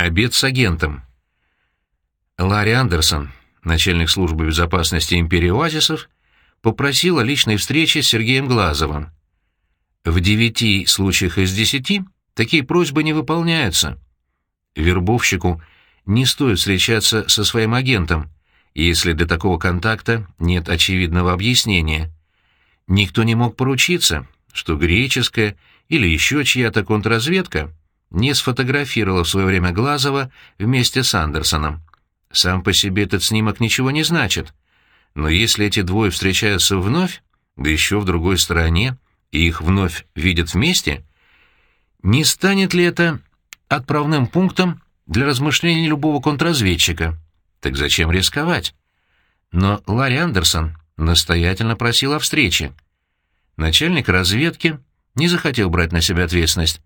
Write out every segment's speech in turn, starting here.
Обед с агентом. Ларри Андерсон, начальник службы безопасности империи Оазисов, попросил о личной встрече с Сергеем Глазовым. В девяти случаях из десяти такие просьбы не выполняются. Вербовщику не стоит встречаться со своим агентом, если для такого контакта нет очевидного объяснения. Никто не мог поручиться, что греческая или еще чья-то контрразведка не сфотографировала в свое время Глазова вместе с Андерсоном. Сам по себе этот снимок ничего не значит. Но если эти двое встречаются вновь, да еще в другой стране, и их вновь видят вместе, не станет ли это отправным пунктом для размышлений любого контрразведчика? Так зачем рисковать? Но Ларри Андерсон настоятельно просил о встрече. Начальник разведки не захотел брать на себя ответственность.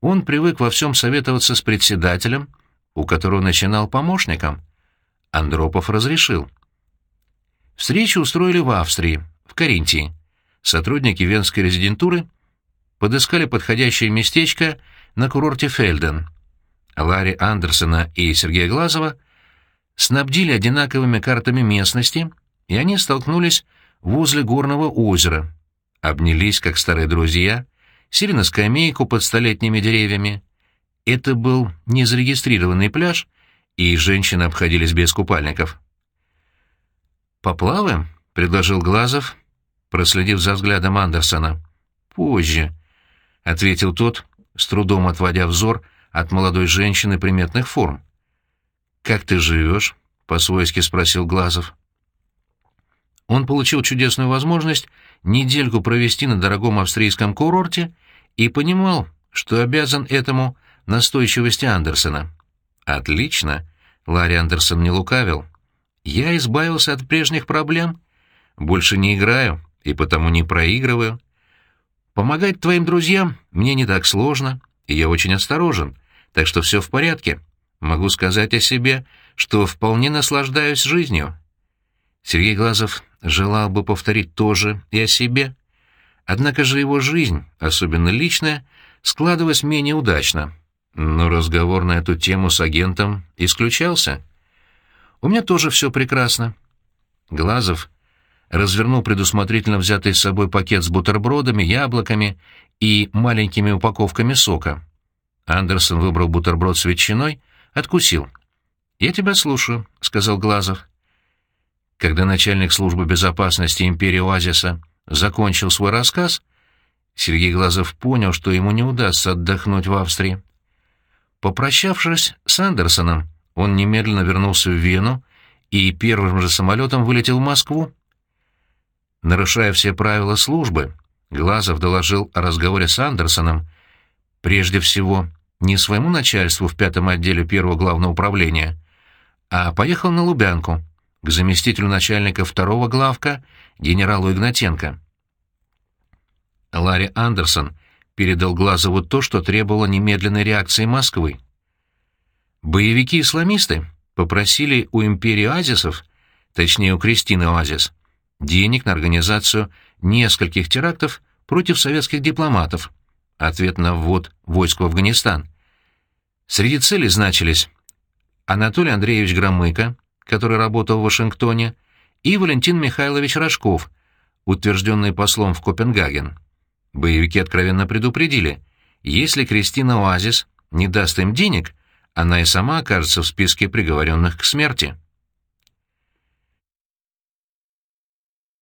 Он привык во всем советоваться с председателем, у которого начинал помощником. Андропов разрешил. Встречу устроили в Австрии, в Каринтии. Сотрудники венской резидентуры подыскали подходящее местечко на курорте Фельден. Ларри Андерсона и Сергея Глазова снабдили одинаковыми картами местности, и они столкнулись возле горного озера, обнялись, как старые друзья, сели на скамейку под столетними деревьями. Это был незарегистрированный пляж, и женщины обходились без купальников. «Поплаваем?» — предложил Глазов, проследив за взглядом Андерсона. «Позже», — ответил тот, с трудом отводя взор от молодой женщины приметных форм. «Как ты живешь?» — по-свойски спросил Глазов. Он получил чудесную возможность недельку провести на дорогом австрийском курорте и понимал, что обязан этому настойчивости Андерсона. «Отлично!» — Ларри Андерсон не лукавил. «Я избавился от прежних проблем. Больше не играю и потому не проигрываю. Помогать твоим друзьям мне не так сложно, и я очень осторожен, так что все в порядке. Могу сказать о себе, что вполне наслаждаюсь жизнью». Сергей Глазов желал бы повторить то же и о себе. Однако же его жизнь, особенно личная, складывалась менее удачно. Но разговор на эту тему с агентом исключался. «У меня тоже все прекрасно». Глазов развернул предусмотрительно взятый с собой пакет с бутербродами, яблоками и маленькими упаковками сока. Андерсон выбрал бутерброд с ветчиной, откусил. «Я тебя слушаю», — сказал Глазов. Когда начальник службы безопасности империи Оазиса закончил свой рассказ, Сергей Глазов понял, что ему не удастся отдохнуть в Австрии. Попрощавшись с Андерсоном, он немедленно вернулся в Вену и первым же самолетом вылетел в Москву. Нарушая все правила службы, Глазов доложил о разговоре с Андерсоном, прежде всего, не своему начальству в пятом отделе первого главного управления, а поехал на Лубянку, к заместителю начальника второго главка, генералу Игнатенко. Ларри Андерсон передал Глазову то, что требовало немедленной реакции Москвы. Боевики-исламисты попросили у империи Азисов, точнее у Кристины Оазис, денег на организацию нескольких терактов против советских дипломатов, ответ на ввод войск в Афганистан. Среди целей значились Анатолий Андреевич Громыко, который работал в Вашингтоне, и Валентин Михайлович Рожков, утвержденный послом в Копенгаген. Боевики откровенно предупредили, если Кристина Оазис не даст им денег, она и сама окажется в списке приговоренных к смерти.